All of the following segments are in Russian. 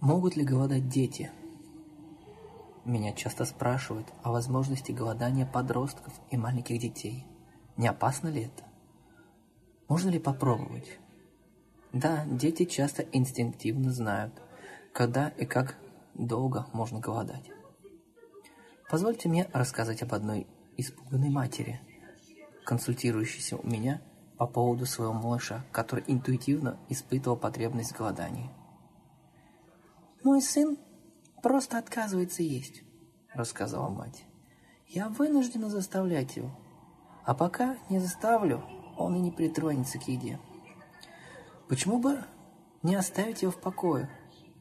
Могут ли голодать дети? Меня часто спрашивают о возможности голодания подростков и маленьких детей. Не опасно ли это? Можно ли попробовать? Да, дети часто инстинктивно знают, когда и как долго можно голодать. Позвольте мне рассказать об одной испуганной матери, консультирующейся у меня по поводу своего малыша, который интуитивно испытывал потребность в голодании. «Мой сын просто отказывается есть», — рассказала мать. «Я вынуждена заставлять его, а пока не заставлю, он и не притронется к еде. Почему бы не оставить его в покое,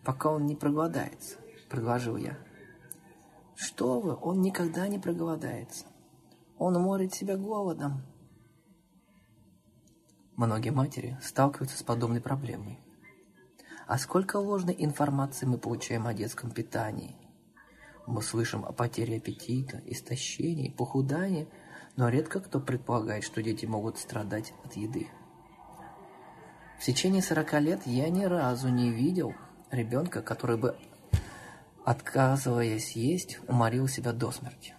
пока он не проголодается?» — предложил я. «Что вы, он никогда не проголодается. Он морит себя голодом». Многие матери сталкиваются с подобной проблемой. А сколько ложной информации мы получаем о детском питании. Мы слышим о потере аппетита, истощении, похудании, но редко кто предполагает, что дети могут страдать от еды. В течение 40 лет я ни разу не видел ребенка, который бы, отказываясь есть, уморил себя до смерти.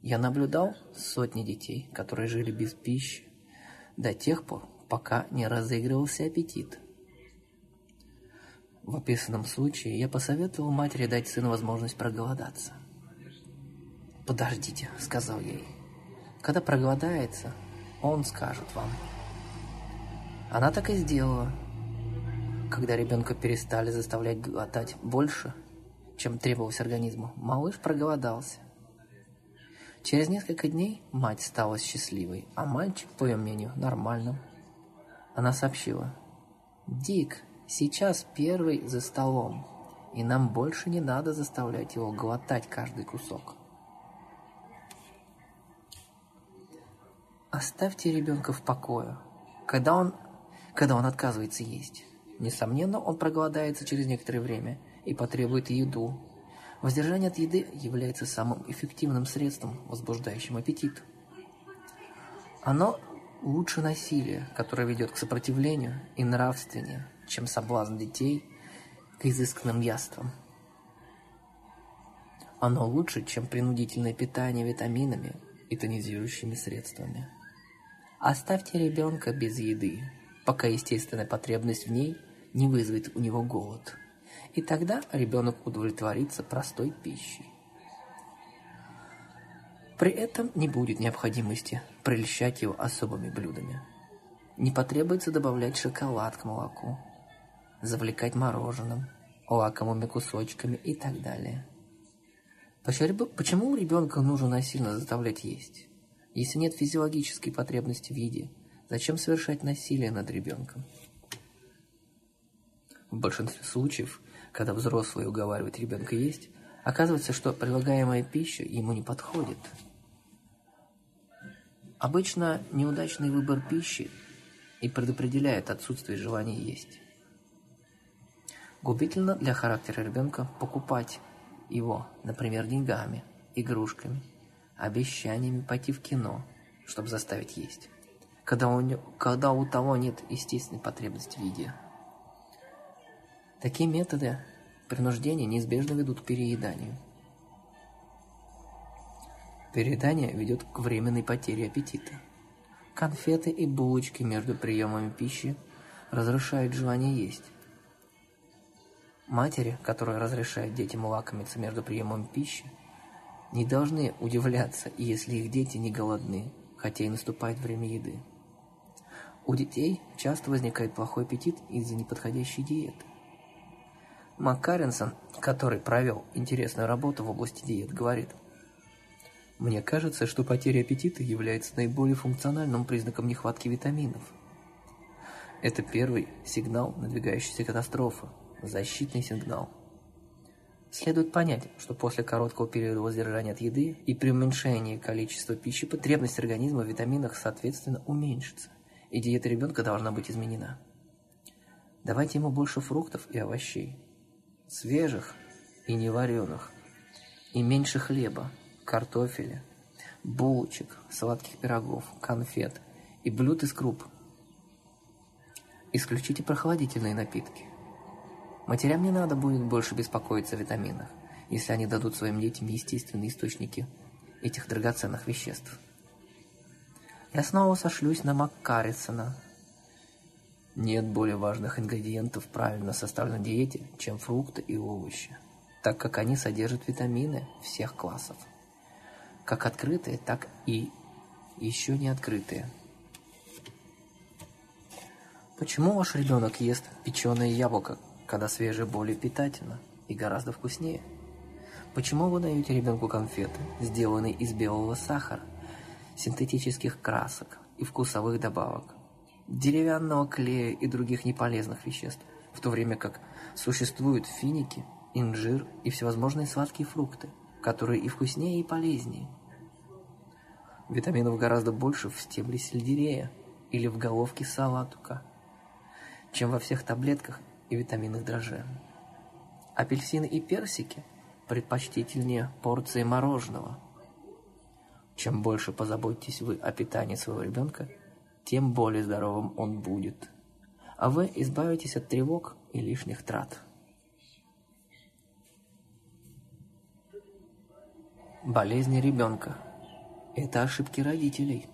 Я наблюдал сотни детей, которые жили без пищи до тех пор, пока не разыгрывался аппетит – в описанном случае я посоветовал матери дать сыну возможность проголодаться. «Подождите», — сказал ей. «Когда проголодается, он скажет вам». Она так и сделала. Когда ребенка перестали заставлять глотать больше, чем требовалось организму, малыш проголодался. Через несколько дней мать стала счастливой, а мальчик, по ее мнению, нормальным. Она сообщила, «Дик, Сейчас первый за столом, и нам больше не надо заставлять его глотать каждый кусок. Оставьте ребенка в покое, когда он, когда он отказывается есть. Несомненно, он проголодается через некоторое время и потребует еду. Воздержание от еды является самым эффективным средством, возбуждающим аппетит. Оно лучше насилия, которое ведет к сопротивлению и нравственнее – чем соблазн детей к изысканным яствам. Оно лучше, чем принудительное питание витаминами и тонизирующими средствами. Оставьте ребенка без еды, пока естественная потребность в ней не вызовет у него голод. И тогда ребенок удовлетворится простой пищей. При этом не будет необходимости прельщать его особыми блюдами. Не потребуется добавлять шоколад к молоку, завлекать мороженым, лакомыми кусочками и так далее. Почему ребенка нужно насильно заставлять есть? Если нет физиологической потребности в еде, зачем совершать насилие над ребенком? В большинстве случаев, когда взрослые уговаривают ребенка есть, оказывается, что предлагаемая пища ему не подходит. Обычно неудачный выбор пищи и предопределяет отсутствие желания есть. Губительно для характера ребенка покупать его, например, деньгами, игрушками, обещаниями пойти в кино, чтобы заставить есть, когда у, него, когда у того нет естественной потребности в еде. Такие методы принуждения неизбежно ведут к перееданию. Переедание ведет к временной потере аппетита. Конфеты и булочки между приемами пищи разрушают желание есть, Матери, которые разрешают детям лакомиться между приемом пищи, не должны удивляться, если их дети не голодны, хотя и наступает время еды. У детей часто возникает плохой аппетит из-за неподходящей диеты. Маккаренсон, который провел интересную работу в области диет, говорит, «Мне кажется, что потеря аппетита является наиболее функциональным признаком нехватки витаминов. Это первый сигнал надвигающейся катастрофы, защитный сигнал. Следует понять, что после короткого периода воздержания от еды и при уменьшении количества пищи потребность организма в витаминах соответственно уменьшится, и диета ребенка должна быть изменена. Давайте ему больше фруктов и овощей, свежих и невареных, и меньше хлеба, картофеля, булочек, сладких пирогов, конфет и блюд из круп. Исключите прохладительные напитки Матерям не надо будет больше беспокоиться о витаминах, если они дадут своим детям естественные источники этих драгоценных веществ. Я снова сошлюсь на Маккаррисона. Нет более важных ингредиентов в правильно составленной диете, чем фрукты и овощи, так как они содержат витамины всех классов, как открытые, так и еще не открытые. Почему ваш ребенок ест печеное яблоко, когда свежее более питательно и гораздо вкуснее? Почему вы даете ребенку конфеты, сделанные из белого сахара, синтетических красок и вкусовых добавок, деревянного клея и других неполезных веществ, в то время как существуют финики, инжир и всевозможные сладкие фрукты, которые и вкуснее, и полезнее. Витаминов гораздо больше в стебле сельдерея или в головке салатука, чем во всех таблетках и витаминных дрожжах. Апельсины и персики предпочтительнее порции мороженого – чем больше позаботитесь вы о питании своего ребенка, тем более здоровым он будет. А вы избавитесь от тревог и лишних трат. Болезни ребенка – это ошибки родителей.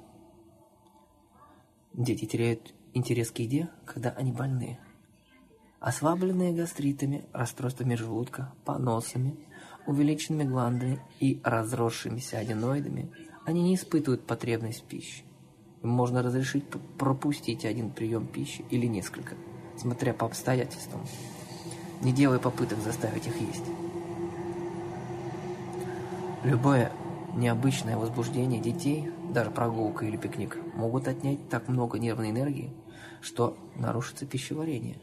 Дети теряют интерес к еде, когда они больны. Ослабленные гастритами, расстройствами желудка, поносами, увеличенными гландами и разросшимися аденоидами – они не испытывают потребность в пище. Им можно разрешить пропустить один прием пищи или несколько, смотря по обстоятельствам, не делая попыток заставить их есть. Любое необычное возбуждение детей, даже прогулка или пикник, могут отнять так много нервной энергии, что нарушится пищеварение.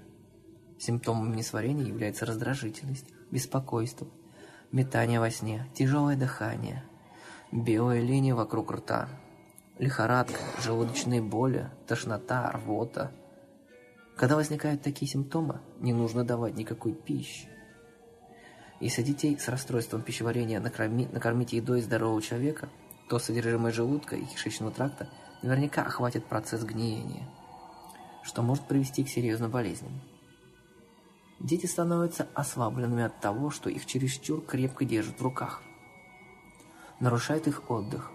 Симптомами несварения являются раздражительность, беспокойство, метание во сне, тяжелое дыхание – белая линия вокруг рта, лихорадка, желудочные боли, тошнота, рвота. Когда возникают такие симптомы, не нужно давать никакой пищи. Если детей с расстройством пищеварения накормить, накормить едой здорового человека, то содержимое желудка и кишечного тракта наверняка охватит процесс гниения, что может привести к серьезным болезням. Дети становятся ослабленными от того, что их чересчур крепко держат в руках – нарушает их отдых.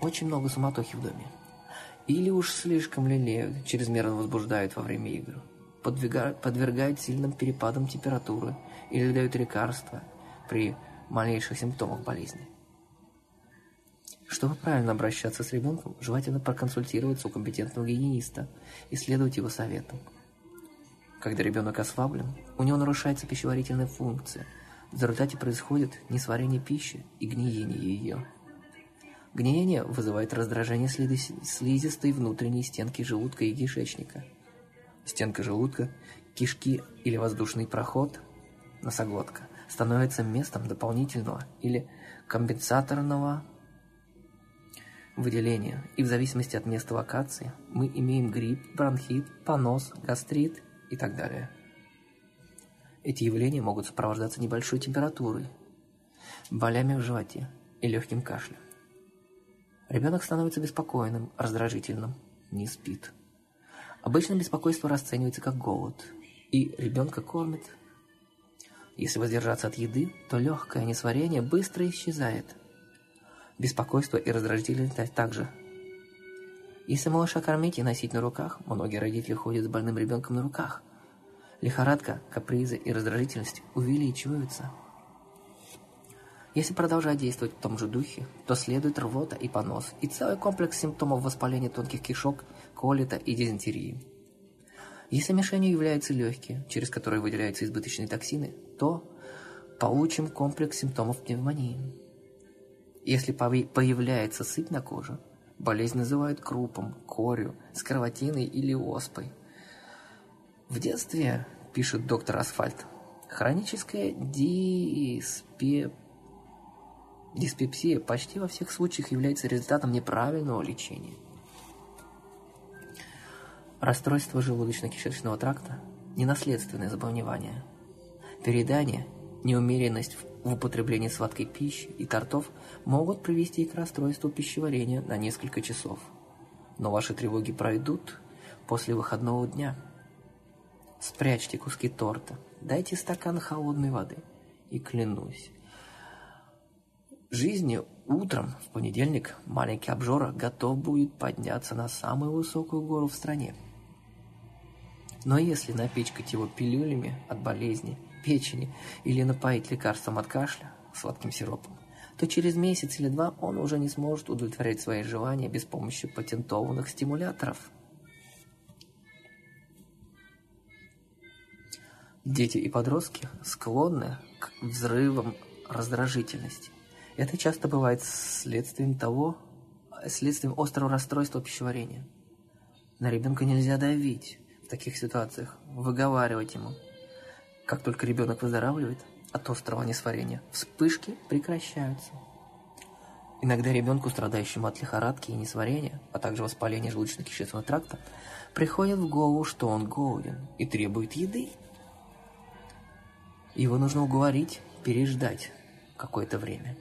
Очень много суматохи в доме. Или уж слишком лелеют, чрезмерно возбуждают во время игр, подвергают сильным перепадам температуры или дают лекарства при малейших симптомах болезни. Чтобы правильно обращаться с ребенком, желательно проконсультироваться у компетентного гигиениста и следовать его советам. Когда ребенок ослаблен, у него нарушается пищеварительная функция – в результате происходит несварение пищи и гниение ее. Гниение вызывает раздражение слизистой внутренней стенки желудка и кишечника. Стенка желудка, кишки или воздушный проход, носоглотка, становится местом дополнительного или компенсаторного выделения, и в зависимости от места локации мы имеем грипп, бронхит, понос, гастрит и так далее. Эти явления могут сопровождаться небольшой температурой, болями в животе и легким кашлем. Ребенок становится беспокойным, раздражительным, не спит. Обычно беспокойство расценивается как голод, и ребенка кормят. Если воздержаться от еды, то легкое несварение быстро исчезает. Беспокойство и раздражительность также. Если малыша кормить и носить на руках, многие родители ходят с больным ребенком на руках – Лихорадка, капризы и раздражительность увеличиваются. Если продолжать действовать в том же духе, то следует рвота и понос, и целый комплекс симптомов воспаления тонких кишок, колита и дизентерии. Если мишенью являются легкие, через которые выделяются избыточные токсины, то получим комплекс симптомов пневмонии. Если появляется сыпь на коже, болезнь называют крупом, корью, скарлатиной или оспой – в детстве, пишет доктор Асфальт, хроническая диспе... диспепсия почти во всех случаях является результатом неправильного лечения. Расстройство желудочно-кишечного тракта – ненаследственное заболевание. Передание, неумеренность в употреблении сладкой пищи и тортов могут привести к расстройству пищеварения на несколько часов. Но ваши тревоги пройдут после выходного дня – Спрячьте куски торта, дайте стакан холодной воды. И клянусь, жизни утром в понедельник маленький обжора готов будет подняться на самую высокую гору в стране. Но если напичкать его пилюлями от болезни, печени или напоить лекарством от кашля, сладким сиропом, то через месяц или два он уже не сможет удовлетворять свои желания без помощи патентованных стимуляторов. Дети и подростки склонны к взрывам раздражительности. Это часто бывает следствием того, следствием острого расстройства пищеварения. На ребенка нельзя давить в таких ситуациях, выговаривать ему. Как только ребенок выздоравливает от острого несварения, вспышки прекращаются. Иногда ребенку, страдающему от лихорадки и несварения, а также воспаления желудочно-кишечного тракта, приходит в голову, что он голоден и требует еды. Его нужно уговорить, переждать какое-то время.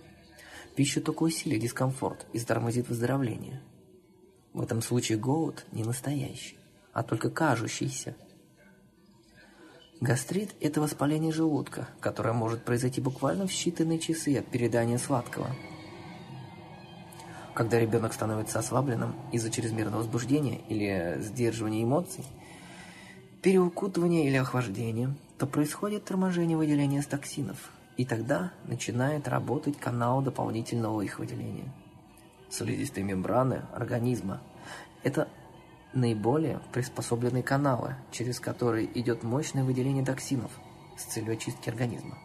Пища только усилит дискомфорт и затормозит выздоровление. В этом случае голод не настоящий, а только кажущийся. Гастрит – это воспаление желудка, которое может произойти буквально в считанные часы от передания сладкого. Когда ребенок становится ослабленным из-за чрезмерного возбуждения или сдерживания эмоций, переукутывания или охлаждения, то происходит торможение выделения токсинов, и тогда начинает работать канал дополнительного их выделения. Слизистые мембраны организма – это наиболее приспособленные каналы, через которые идет мощное выделение токсинов с целью очистки организма.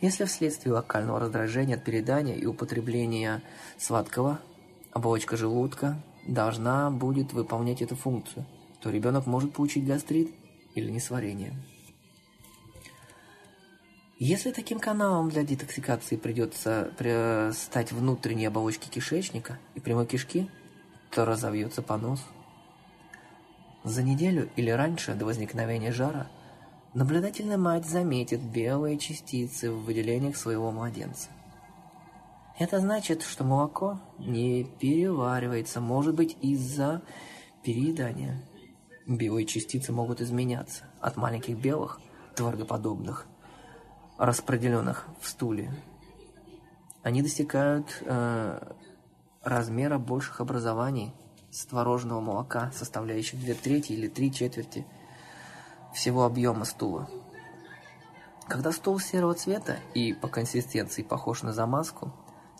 Если вследствие локального раздражения от передания и употребления сладкого, оболочка желудка должна будет выполнять эту функцию, то ребенок может получить гастрит или несварение. Если таким каналом для детоксикации придется стать внутренней оболочки кишечника и прямой кишки, то разовьется понос. За неделю или раньше до возникновения жара наблюдательная мать заметит белые частицы в выделениях своего младенца. Это значит, что молоко не переваривается, может быть, из-за переедания. Белые частицы могут изменяться от маленьких белых, тваргоподобных, распределенных в стуле. Они достигают э, размера больших образований с творожного молока, составляющих две трети или три четверти всего объема стула. Когда стул серого цвета и по консистенции похож на замазку,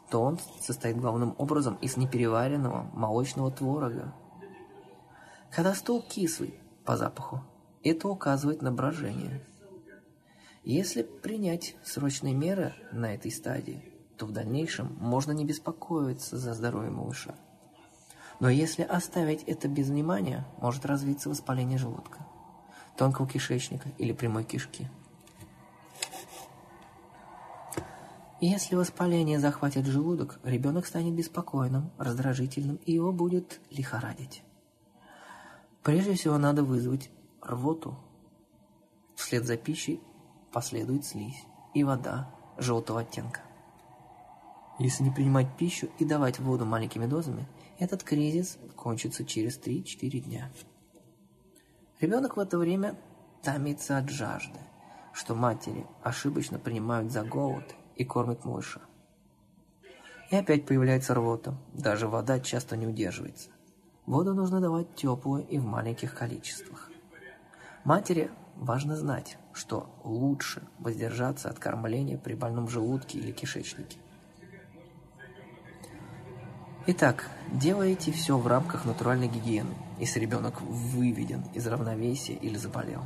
то он состоит главным образом из непереваренного молочного творога. Когда стул кислый по запаху, это указывает на брожение – если принять срочные меры на этой стадии, то в дальнейшем можно не беспокоиться за здоровье малыша. Но если оставить это без внимания, может развиться воспаление желудка, тонкого кишечника или прямой кишки. Если воспаление захватит желудок, ребенок станет беспокойным, раздражительным и его будет лихорадить. Прежде всего надо вызвать рвоту. Вслед за пищей последует слизь и вода желтого оттенка. Если не принимать пищу и давать воду маленькими дозами, этот кризис кончится через 3-4 дня. Ребенок в это время томится от жажды, что матери ошибочно принимают за голод и кормят малыша. И опять появляется рвота, даже вода часто не удерживается. Воду нужно давать теплую и в маленьких количествах. Матери важно знать, что лучше воздержаться от кормления при больном желудке или кишечнике. Итак, делайте все в рамках натуральной гигиены, если ребенок выведен из равновесия или заболел.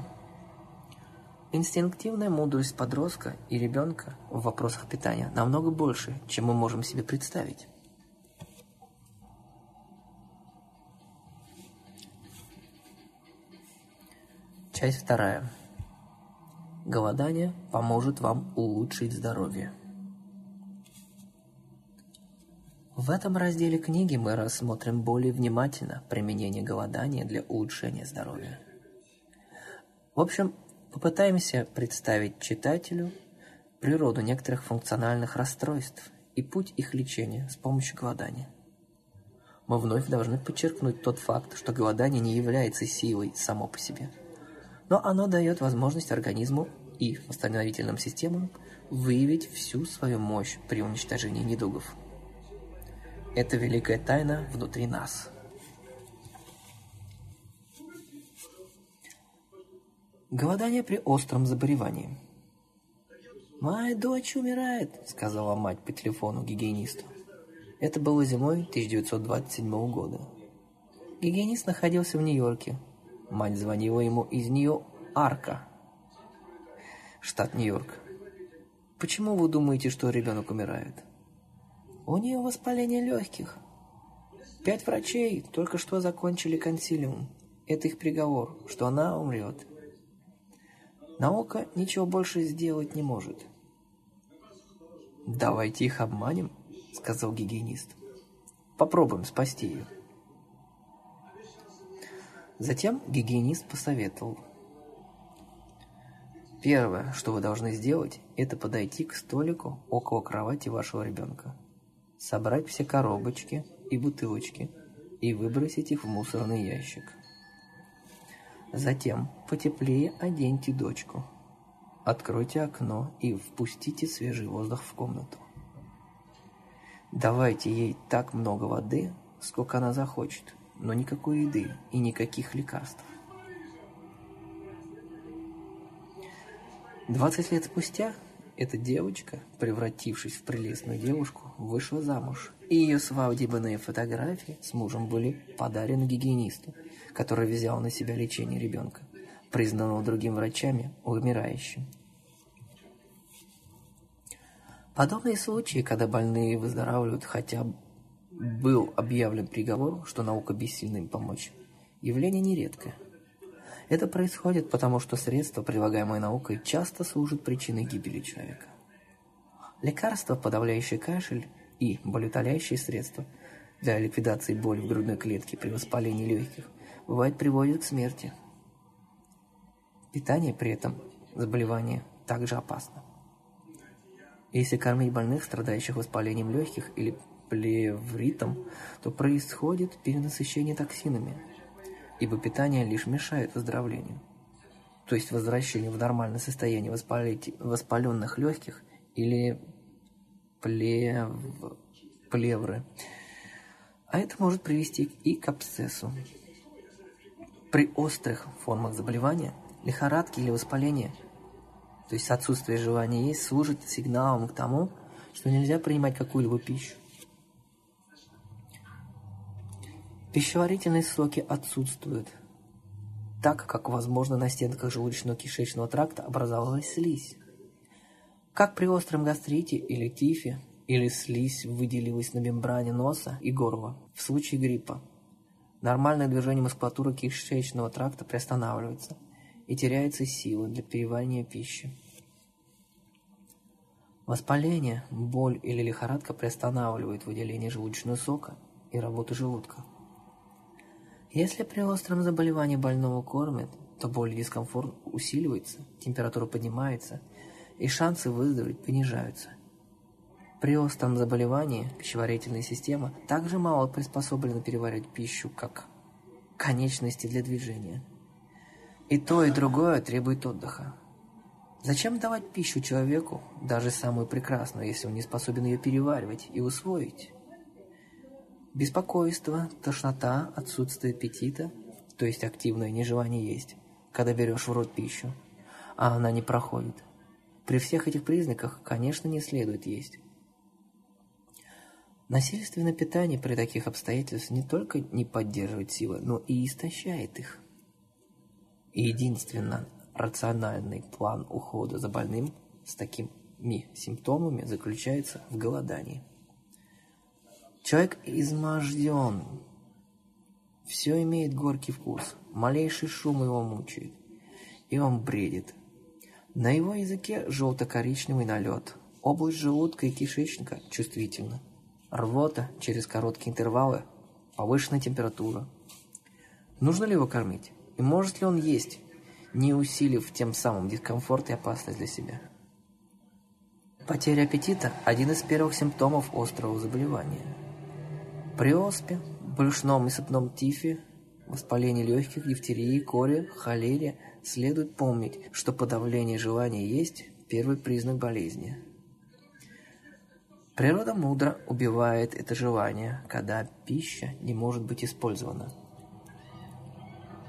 Инстинктивная мудрость подростка и ребенка в вопросах питания намного больше, чем мы можем себе представить. Часть вторая. Голодание поможет вам улучшить здоровье. В этом разделе книги мы рассмотрим более внимательно применение голодания для улучшения здоровья. В общем, попытаемся представить читателю природу некоторых функциональных расстройств и путь их лечения с помощью голодания. Мы вновь должны подчеркнуть тот факт, что голодание не является силой само по себе – но оно дает возможность организму и восстановительным системам выявить всю свою мощь при уничтожении недугов. Это великая тайна внутри нас. Голодание при остром заболевании. «Моя дочь умирает», — сказала мать по телефону гигиенисту. Это было зимой 1927 года. Гигиенист находился в Нью-Йорке. Мать звонила ему из Нью-Арка, штат Нью-Йорк. «Почему вы думаете, что ребенок умирает?» «У нее воспаление легких. Пять врачей только что закончили консилиум. Это их приговор, что она умрет. Наука ничего больше сделать не может». «Давайте их обманем», — сказал гигиенист. «Попробуем спасти ее». Затем гигиенист посоветовал. Первое, что вы должны сделать, это подойти к столику около кровати вашего ребенка, собрать все коробочки и бутылочки и выбросить их в мусорный ящик. Затем потеплее оденьте дочку, откройте окно и впустите свежий воздух в комнату. Давайте ей так много воды, сколько она захочет, но никакой еды и никаких лекарств. 20 лет спустя эта девочка, превратившись в прелестную девушку, вышла замуж. И ее свадебные фотографии с мужем были подарены гигиенисту, который взял на себя лечение ребенка, признанного другими врачами умирающим. Подобные случаи, когда больные выздоравливают, хотя был объявлен приговор, что наука бессильна им помочь, явление нередкое. Это происходит потому, что средства, прилагаемые наукой, часто служат причиной гибели человека. Лекарства, подавляющие кашель и болеутоляющие средства для ликвидации боли в грудной клетке при воспалении легких, бывает приводят к смерти. Питание при этом заболевания также опасно. Если кормить больных, страдающих воспалением легких или плевритом, то происходит перенасыщение токсинами – ибо питание лишь мешает выздоровлению, то есть возвращению в нормальное состояние воспаленных легких или плев... плевры. А это может привести и к абсцессу. При острых формах заболевания, лихорадки или воспаления, то есть отсутствие желания есть, служит сигналом к тому, что нельзя принимать какую-либо пищу. Пищеварительные соки отсутствуют, так как, возможно, на стенках желудочно-кишечного тракта образовалась слизь. Как при остром гастрите или тифе, или слизь выделилась на мембране носа и горла в случае гриппа. Нормальное движение мускулатуры кишечного тракта приостанавливается и теряется сила для переваривания пищи. Воспаление, боль или лихорадка приостанавливают выделение желудочного сока и работу желудка. Если при остром заболевании больного кормят, то боль и дискомфорт усиливается, температура поднимается, и шансы выздороветь понижаются. При остром заболевании пищеварительная система также мало приспособлена переваривать пищу, как конечности для движения. И то, и другое требует отдыха. Зачем давать пищу человеку, даже самую прекрасную, если он не способен ее переваривать и усвоить? Беспокойство, тошнота, отсутствие аппетита, то есть активное нежелание есть, когда берешь в рот пищу, а она не проходит. При всех этих признаках, конечно, не следует есть. Насильственное питание при таких обстоятельствах не только не поддерживает силы, но и истощает их. И единственно рациональный план ухода за больным с такими симптомами заключается в голодании. Человек изможден. Все имеет горький вкус. Малейший шум его мучает. И он бредит. На его языке желто-коричневый налет. Область желудка и кишечника чувствительна. Рвота через короткие интервалы. Повышенная температура. Нужно ли его кормить? И может ли он есть, не усилив тем самым дискомфорт и опасность для себя? Потеря аппетита – один из первых симптомов острого заболевания – при оспе, брюшном и сыпном тифе, воспалении легких, дифтерии, коре, холере, следует помнить, что подавление желания есть первый признак болезни. Природа мудро убивает это желание, когда пища не может быть использована.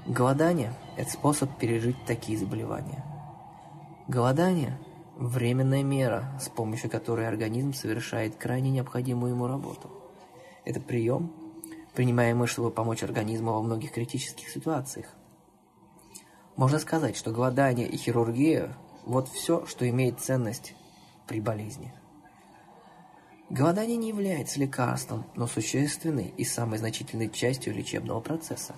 Голодание – это способ пережить такие заболевания. Голодание – временная мера, с помощью которой организм совершает крайне необходимую ему работу. Это прием, принимаемый, чтобы помочь организму во многих критических ситуациях. Можно сказать, что голодание и хирургия – вот все, что имеет ценность при болезни. Голодание не является лекарством, но существенной и самой значительной частью лечебного процесса.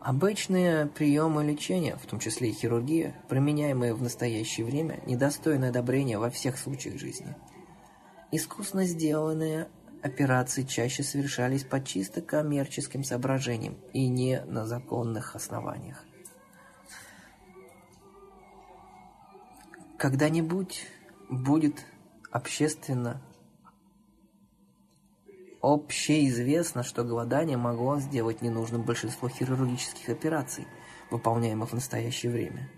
Обычные приемы лечения, в том числе и хирургия, применяемые в настоящее время, недостойны одобрения во всех случаях жизни. Искусно сделанные операции чаще совершались по чисто коммерческим соображениям и не на законных основаниях. Когда-нибудь будет общественно общеизвестно, что голодание могло сделать ненужным большинство хирургических операций, выполняемых в настоящее время.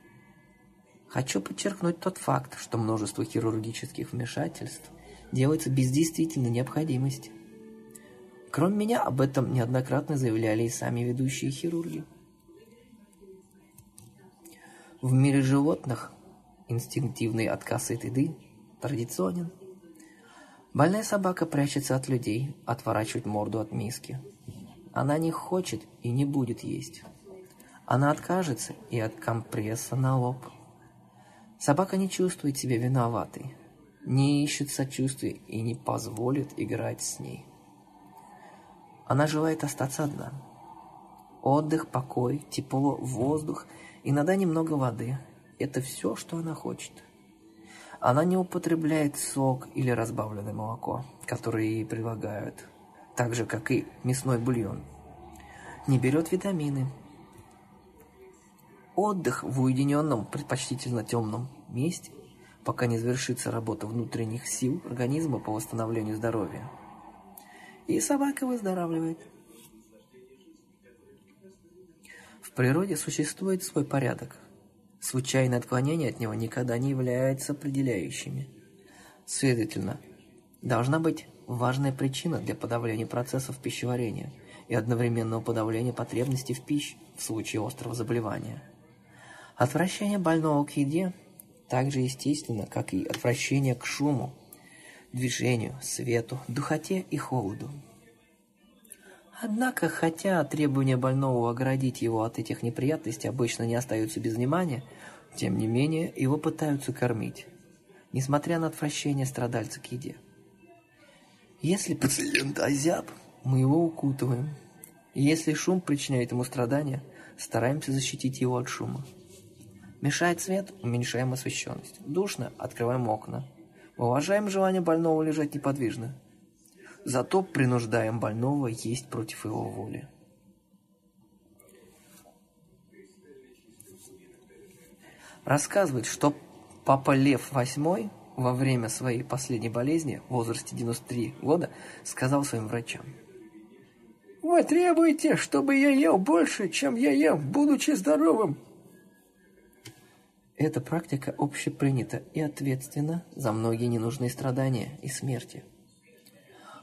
Хочу подчеркнуть тот факт, что множество хирургических вмешательств делается без действительной необходимости. Кроме меня, об этом неоднократно заявляли и сами ведущие хирурги. В мире животных инстинктивный отказ от еды традиционен. Больная собака прячется от людей, отворачивает морду от миски. Она не хочет и не будет есть. Она откажется и от компресса на лоб. Собака не чувствует себя виноватой, не ищет сочувствия и не позволит играть с ней. Она желает остаться одна. Отдых, покой, тепло, воздух, иногда немного воды – это все, что она хочет. Она не употребляет сок или разбавленное молоко, которые ей предлагают, так же, как и мясной бульон. Не берет витамины. Отдых в уединенном, предпочтительно темном месте, пока не завершится работа внутренних сил организма по восстановлению здоровья. И собака выздоравливает. В природе существует свой порядок – Случайные отклонения от него никогда не являются определяющими. Следовательно, должна быть важная причина для подавления процессов пищеварения и одновременного подавления потребностей в пище в случае острого заболевания. Отвращение больного к еде так же естественно, как и отвращение к шуму, движению, свету, духоте и холоду. Однако, хотя требования больного оградить его от этих неприятностей обычно не остаются без внимания, тем не менее его пытаются кормить, несмотря на отвращение страдальца к еде. Если пациент озяб, мы его укутываем. Если шум причиняет ему страдания, стараемся защитить его от шума. Мешает свет, уменьшаем освещенность. Душно, открываем окна. Уважаем желание больного лежать неподвижно – зато принуждаем больного есть против его воли. Рассказывает, что папа Лев VIII во время своей последней болезни в возрасте 93 года сказал своим врачам. «Вы требуете, чтобы я ел больше, чем я ем, будучи здоровым?» Эта практика общепринята и ответственна за многие ненужные страдания и смерти.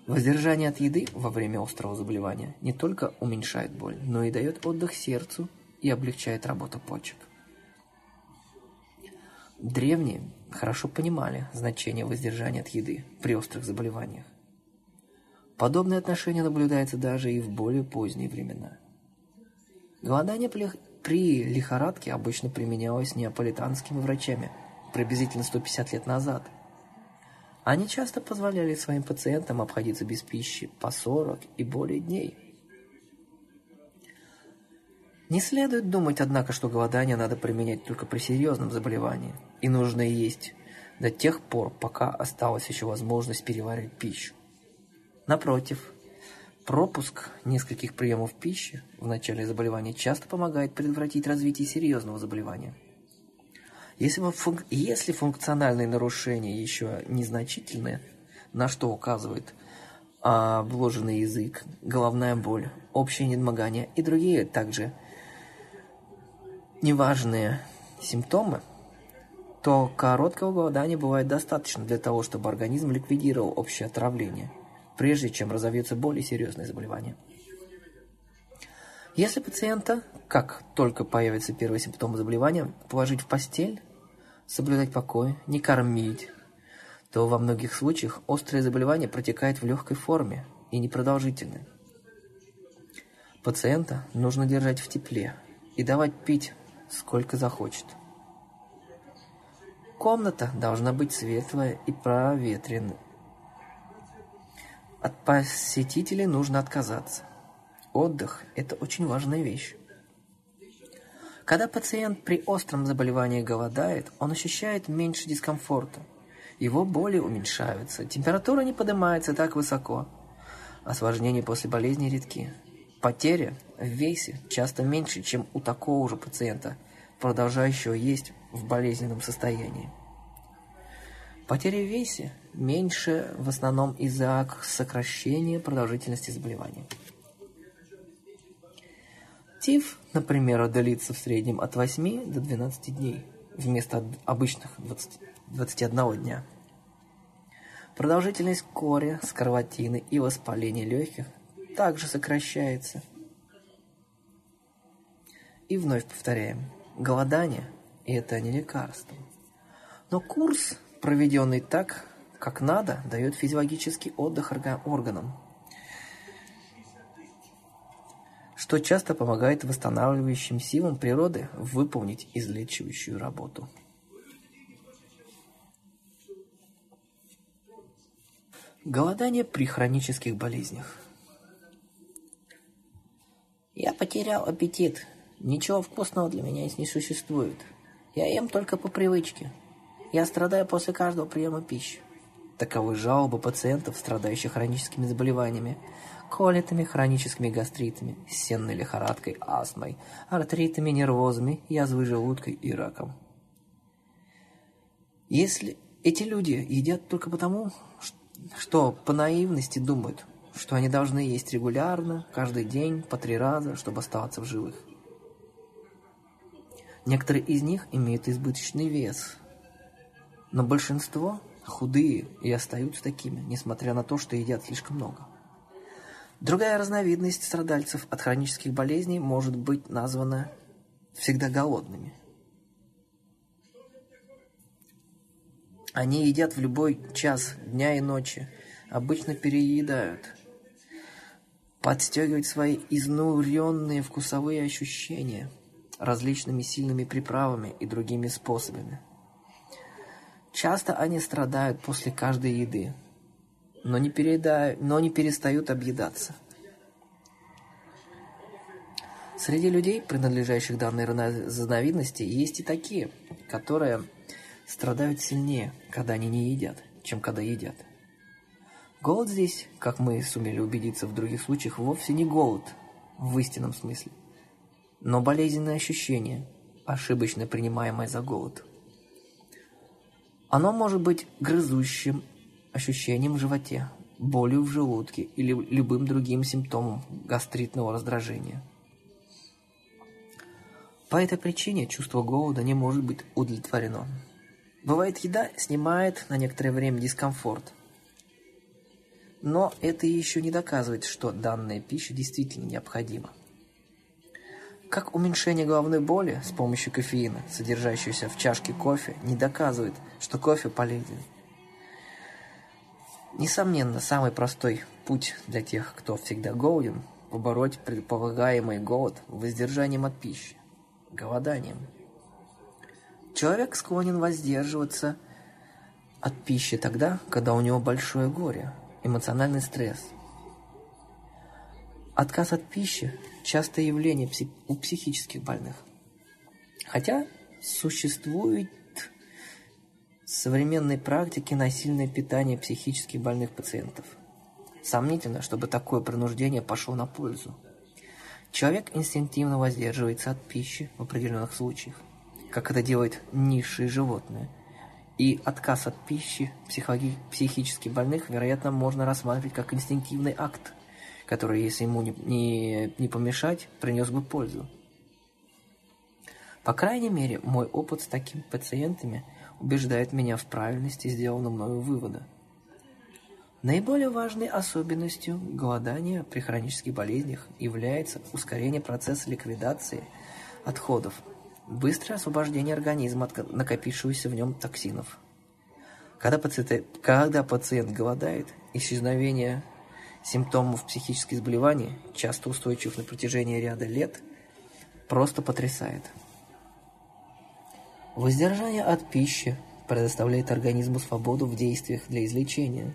Воздержание от еды во время острого заболевания не только уменьшает боль, но и дает отдых сердцу и облегчает работу почек. Древние хорошо понимали значение воздержания от еды при острых заболеваниях. Подобное отношение наблюдается даже и в более поздние времена. Голодание при лихорадке обычно применялось неаполитанскими врачами приблизительно 150 лет назад – они часто позволяли своим пациентам обходиться без пищи по 40 и более дней. Не следует думать, однако, что голодание надо применять только при серьезном заболевании, и нужно есть до тех пор, пока осталась еще возможность переваривать пищу. Напротив, пропуск нескольких приемов пищи в начале заболевания часто помогает предотвратить развитие серьезного заболевания – если, функ... Если функциональные нарушения еще незначительные, на что указывает а, обложенный язык, головная боль, общее недомогание и другие также неважные симптомы, то короткого голодания бывает достаточно для того, чтобы организм ликвидировал общее отравление, прежде чем разовьется более серьезное заболевание. Если пациента, как только появятся первые симптомы заболевания, положить в постель, соблюдать покой, не кормить, то во многих случаях острое заболевание протекает в легкой форме и непродолжительное. Пациента нужно держать в тепле и давать пить сколько захочет. Комната должна быть светлая и проветренная. От посетителей нужно отказаться. Отдых – это очень важная вещь. Когда пациент при остром заболевании голодает, он ощущает меньше дискомфорта. Его боли уменьшаются, температура не поднимается так высоко. Осложнения после болезни редки. Потеря в весе часто меньше, чем у такого же пациента, продолжающего есть в болезненном состоянии. Потеря в весе меньше в основном из-за сокращения продолжительности заболевания. Тиф, например, длится в среднем от 8 до 12 дней, вместо обычных 20, 21 дня. Продолжительность кори, скарлатины и воспаления легких также сокращается. И вновь повторяем, голодание – это не лекарство. Но курс, проведенный так, как надо, дает физиологический отдых органам, что часто помогает восстанавливающим силам природы выполнить излечивающую работу. Голодание при хронических болезнях – я потерял аппетит. Ничего вкусного для меня не существует. Я ем только по привычке. Я страдаю после каждого приема пищи. Таковы жалобы пациентов, страдающих хроническими заболеваниями, колитами, хроническими гастритами, сенной лихорадкой, астмой, артритами, нервозами, язвой желудка и раком. Если эти люди едят только потому, что по наивности думают – что они должны есть регулярно, каждый день, по три раза, чтобы оставаться в живых. Некоторые из них имеют избыточный вес, но большинство худые и остаются такими, несмотря на то, что едят слишком много. Другая разновидность страдальцев от хронических болезней может быть названа всегда голодными. Они едят в любой час дня и ночи, обычно переедают, подстегивать свои изнуренные вкусовые ощущения различными сильными приправами и другими способами. Часто они страдают после каждой еды, но не, передают, но не перестают объедаться. Среди людей, принадлежащих данной разновидности, есть и такие, которые страдают сильнее, когда они не едят, чем когда едят. Голод здесь, как мы сумели убедиться в других случаях, вовсе не голод в истинном смысле, но болезненное ощущение, ошибочно принимаемое за голод. Оно может быть грызущим ощущением в животе, болью в желудке или любым другим симптомом гастритного раздражения. По этой причине чувство голода не может быть удовлетворено. Бывает, еда снимает на некоторое время дискомфорт, но это еще не доказывает, что данная пища действительно необходима. Как уменьшение головной боли с помощью кофеина, содержащегося в чашке кофе, не доказывает, что кофе полезен. Несомненно, самый простой путь для тех, кто всегда голоден, побороть предполагаемый голод воздержанием от пищи, голоданием. Человек склонен воздерживаться от пищи тогда, когда у него большое горе – эмоциональный стресс. Отказ от пищи – частое явление у психических больных. Хотя существует в современной практике насильное питание психически больных пациентов. Сомнительно, чтобы такое принуждение пошло на пользу. Человек инстинктивно воздерживается от пищи в определенных случаях, как это делает низшие животные – и отказ от пищи психически больных, вероятно, можно рассматривать как инстинктивный акт, который, если ему не, не, не помешать, принес бы пользу. По крайней мере, мой опыт с такими пациентами убеждает меня в правильности сделанного мною вывода. Наиболее важной особенностью голодания при хронических болезнях является ускорение процесса ликвидации отходов, быстрое освобождение организма от накопившегося в нем токсинов. Когда пациент, когда пациент голодает, исчезновение симптомов психических заболеваний, часто устойчивых на протяжении ряда лет, просто потрясает. Воздержание от пищи предоставляет организму свободу в действиях для излечения,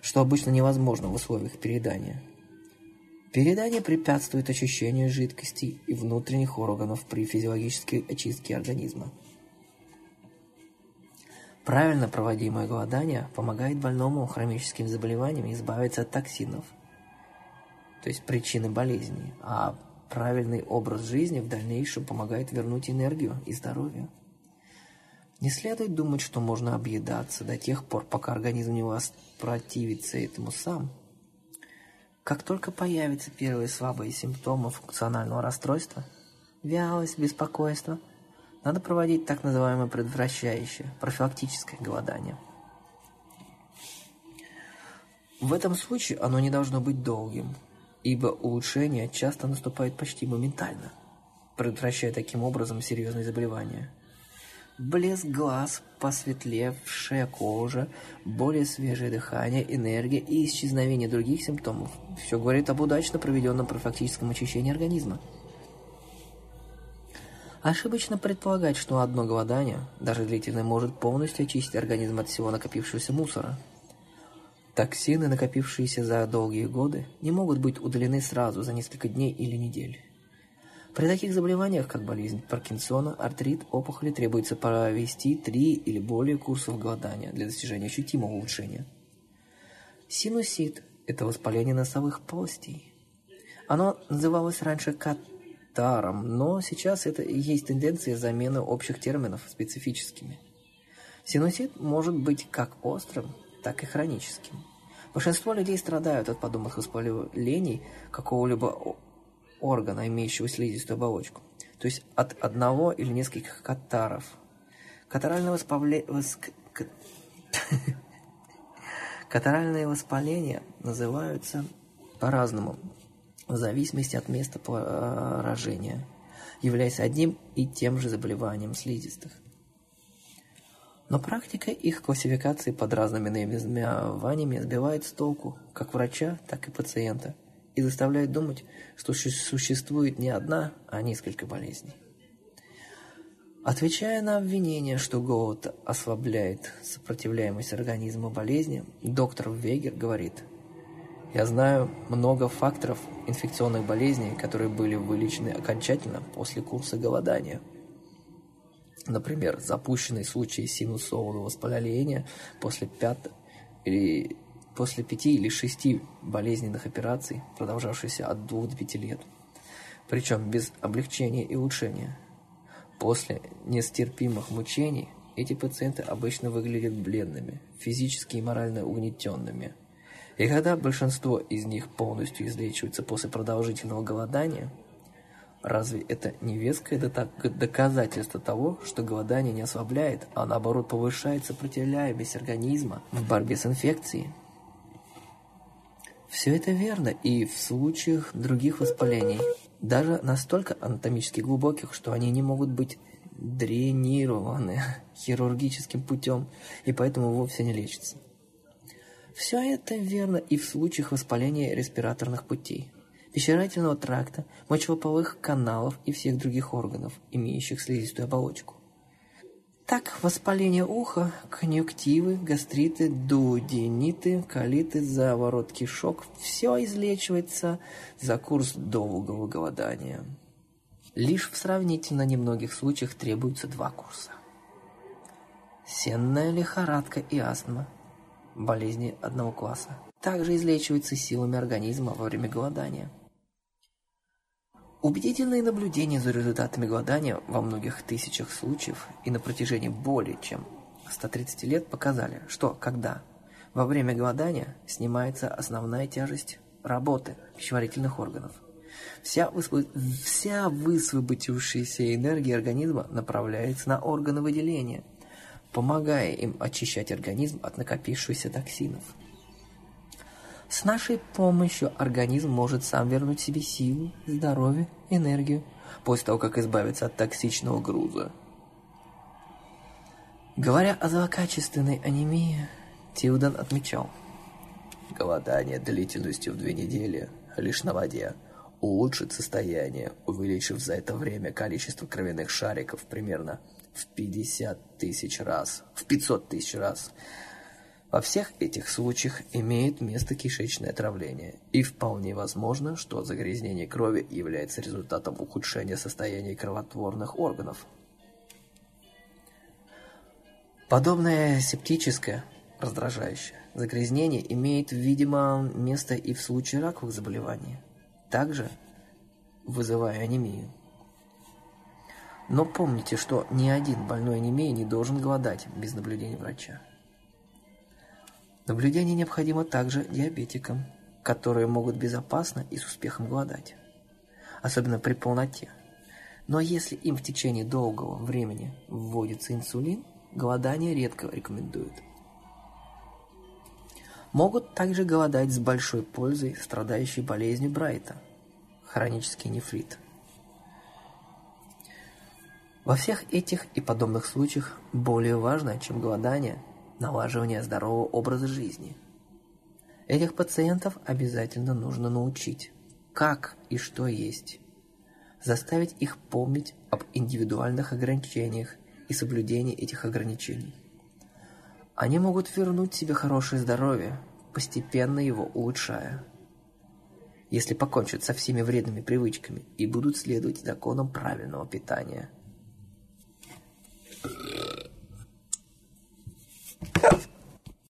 что обычно невозможно в условиях переедания. Переедание препятствует очищению жидкостей и внутренних органов при физиологической очистке организма. Правильно проводимое голодание помогает больному хроническим заболеваниям избавиться от токсинов, то есть причины болезни, а правильный образ жизни в дальнейшем помогает вернуть энергию и здоровье. Не следует думать, что можно объедаться до тех пор, пока организм не воспротивится этому сам. Как только появятся первые слабые симптомы функционального расстройства, вялость, беспокойство – надо проводить так называемое предотвращающее, профилактическое голодание. В этом случае оно не должно быть долгим, ибо улучшение часто наступает почти моментально, предотвращая таким образом серьезные заболевания. Блеск глаз, посветлевшая кожа, более свежее дыхание, энергия и исчезновение других симптомов – все говорит об удачно проведенном профилактическом очищении организма. Ошибочно предполагать, что одно голодание, даже длительное, может полностью очистить организм от всего накопившегося мусора. Токсины, накопившиеся за долгие годы, не могут быть удалены сразу, за несколько дней или недель. При таких заболеваниях, как болезнь Паркинсона, артрит, опухоли, требуется провести три или более курсов голодания для достижения ощутимого улучшения. Синусит – это воспаление носовых полостей. Оно называлось раньше кат таром, но сейчас это и есть тенденция замены общих терминов специфическими. Синусит может быть как острым, так и хроническим. Большинство людей страдают от подобных воспалений какого-либо органа, имеющего слизистую оболочку, то есть от одного или нескольких катаров. Катаральное воспаление... Воск... Катаральные воспаления называются по-разному в зависимости от места поражения, являясь одним и тем же заболеванием слизистых. Но практика их классификации под разными наименованиями сбивает с толку как врача, так и пациента и заставляет думать, что существует не одна, а несколько болезней. Отвечая на обвинение, что голод ослабляет сопротивляемость организма болезни, доктор Вегер говорит – я знаю много факторов инфекционных болезней, которые были вылечены окончательно после курса голодания. Например, запущенный случай синусового воспаления после, пят... или... после пяти или шести болезненных операций, продолжавшихся от двух до пяти лет. Причем без облегчения и улучшения. После нестерпимых мучений эти пациенты обычно выглядят бледными, физически и морально угнетенными – и когда большинство из них полностью излечивается после продолжительного голодания, разве это не веское доказательство того, что голодание не ослабляет, а наоборот повышает сопротивляемость организма в борьбе с инфекцией? Все это верно и в случаях других воспалений, даже настолько анатомически глубоких, что они не могут быть дренированы хирургическим путем и поэтому вовсе не лечатся. Все это верно и в случаях воспаления респираторных путей, пищеварительного тракта, мочеполовых каналов и всех других органов, имеющих слизистую оболочку. Так, воспаление уха, конъюнктивы, гастриты, дуодениты, колиты, заворот кишок – все излечивается за курс долгого голодания. Лишь в сравнительно немногих случаях требуются два курса. Сенная лихорадка и астма – болезни одного класса, также излечиваются силами организма во время голодания. Убедительные наблюдения за результатами голодания во многих тысячах случаев и на протяжении более чем 130 лет показали, что когда во время голодания снимается основная тяжесть работы пищеварительных органов, Вся, высвоб... Вся высвободившаяся энергия организма направляется на органы выделения, помогая им очищать организм от накопившихся токсинов. С нашей помощью организм может сам вернуть себе силу, здоровье, энергию, после того, как избавиться от токсичного груза. Говоря о злокачественной анемии, Тилден отмечал. Голодание длительностью в две недели, лишь на воде, улучшит состояние, увеличив за это время количество кровяных шариков примерно в 50 тысяч раз, в 500 тысяч раз. Во всех этих случаях имеет место кишечное отравление, и вполне возможно, что загрязнение крови является результатом ухудшения состояния кровотворных органов. Подобное септическое, раздражающее загрязнение имеет, видимо, место и в случае раковых заболеваний, также вызывая анемию. Но помните, что ни один больной анемией не должен голодать без наблюдения врача. Наблюдение необходимо также диабетикам, которые могут безопасно и с успехом голодать, особенно при полноте. Но если им в течение долгого времени вводится инсулин, голодание редко рекомендуют. Могут также голодать с большой пользой страдающие болезнью Брайта, хронический нефрит. Во всех этих и подобных случаях более важно, чем голодание – налаживания здорового образа жизни. Этих пациентов обязательно нужно научить, как и что есть. Заставить их помнить об индивидуальных ограничениях и соблюдении этих ограничений. Они могут вернуть себе хорошее здоровье, постепенно его улучшая. Если покончат со всеми вредными привычками и будут следовать законам правильного питания –